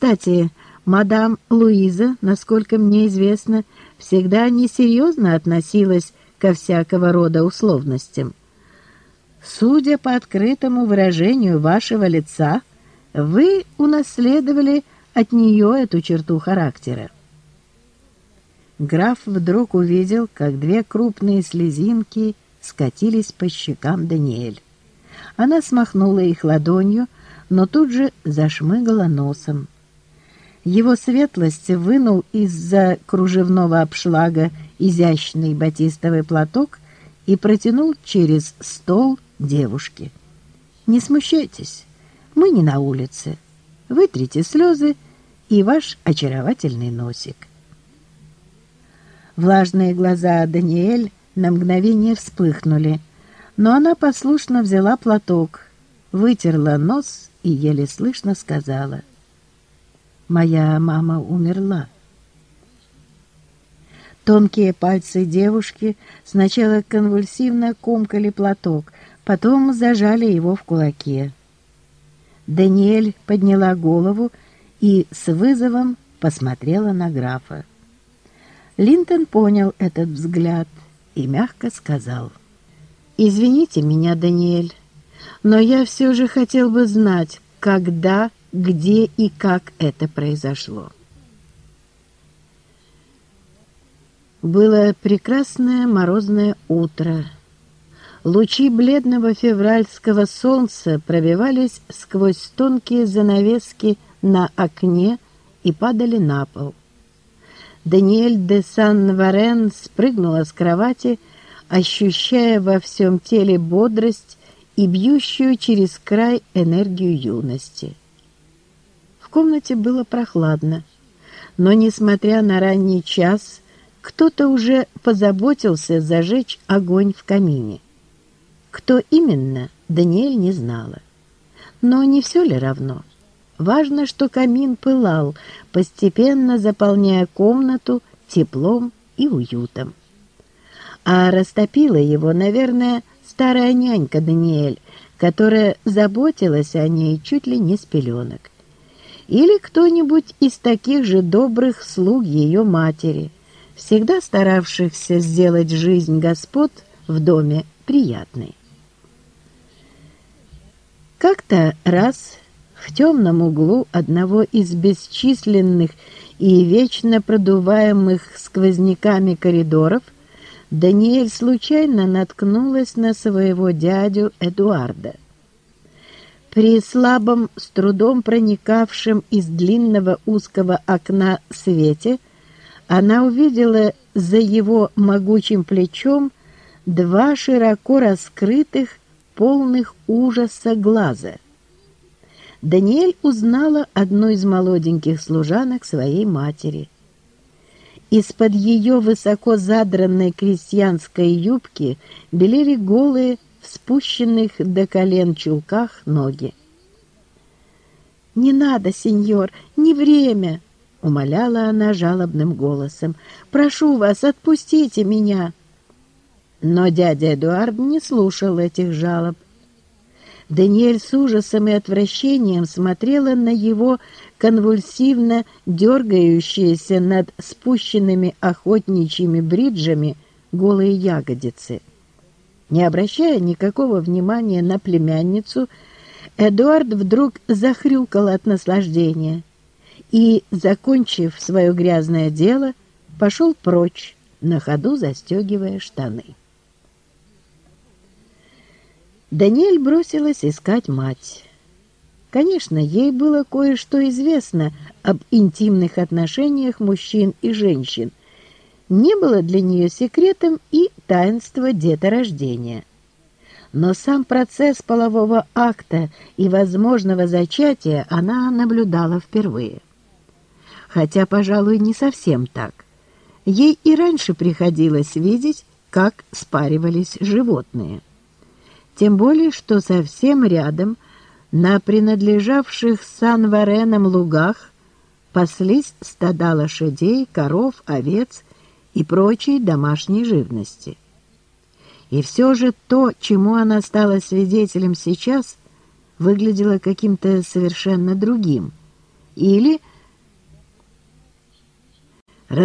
Кстати, мадам Луиза, насколько мне известно, всегда несерьезно относилась ко всякого рода условностям. Судя по открытому выражению вашего лица, вы унаследовали от нее эту черту характера. Граф вдруг увидел, как две крупные слезинки скатились по щекам Даниэль. Она смахнула их ладонью, но тут же зашмыгала носом. Его светлость вынул из-за кружевного обшлага изящный батистовый платок и протянул через стол девушке. «Не смущайтесь, мы не на улице. Вытрите слезы и ваш очаровательный носик». Влажные глаза Даниэль на мгновение вспыхнули, но она послушно взяла платок, вытерла нос и еле слышно сказала «Моя мама умерла». Тонкие пальцы девушки сначала конвульсивно комкали платок, потом зажали его в кулаке. Даниэль подняла голову и с вызовом посмотрела на графа. Линтон понял этот взгляд и мягко сказал. «Извините меня, Даниэль, но я все же хотел бы знать, когда, где и как это произошло». Было прекрасное морозное утро. Лучи бледного февральского солнца пробивались сквозь тонкие занавески на окне и падали на пол. Даниэль де Сан-Варен спрыгнула с кровати, ощущая во всем теле бодрость и бьющую через край энергию юности. Комнате было прохладно, но, несмотря на ранний час, кто-то уже позаботился зажечь огонь в камине. Кто именно, Даниэль не знала. Но не все ли равно? Важно, что камин пылал, постепенно заполняя комнату теплом и уютом. А растопила его, наверное, старая нянька Даниэль, которая заботилась о ней чуть ли не с пеленок. Или кто-нибудь из таких же добрых слуг ее матери, всегда старавшихся сделать жизнь господ в доме приятной. Как-то раз в темном углу одного из бесчисленных и вечно продуваемых сквозняками коридоров Даниэль случайно наткнулась на своего дядю Эдуарда. При слабом, с трудом проникавшем из длинного узкого окна свете она увидела за его могучим плечом два широко раскрытых, полных ужаса глаза — Даниэль узнала одну из молоденьких служанок своей матери. Из-под ее высоко задранной крестьянской юбки белели голые, в спущенных до колен чулках ноги. «Не надо, сеньор, не время!» — умоляла она жалобным голосом. «Прошу вас, отпустите меня!» Но дядя Эдуард не слушал этих жалоб. Даниэль с ужасом и отвращением смотрела на его конвульсивно дергающиеся над спущенными охотничьими бриджами голые ягодицы. Не обращая никакого внимания на племянницу, Эдуард вдруг захрюкал от наслаждения и, закончив свое грязное дело, пошел прочь, на ходу застегивая штаны. Даниэль бросилась искать мать. Конечно, ей было кое-что известно об интимных отношениях мужчин и женщин. Не было для нее секретом и таинство деторождения. Но сам процесс полового акта и возможного зачатия она наблюдала впервые. Хотя, пожалуй, не совсем так. Ей и раньше приходилось видеть, как спаривались животные. Тем более, что совсем рядом, на принадлежавших Сан-Варенам лугах, паслись стада лошадей, коров, овец и прочей домашней живности. И все же то, чему она стала свидетелем сейчас, выглядело каким-то совершенно другим или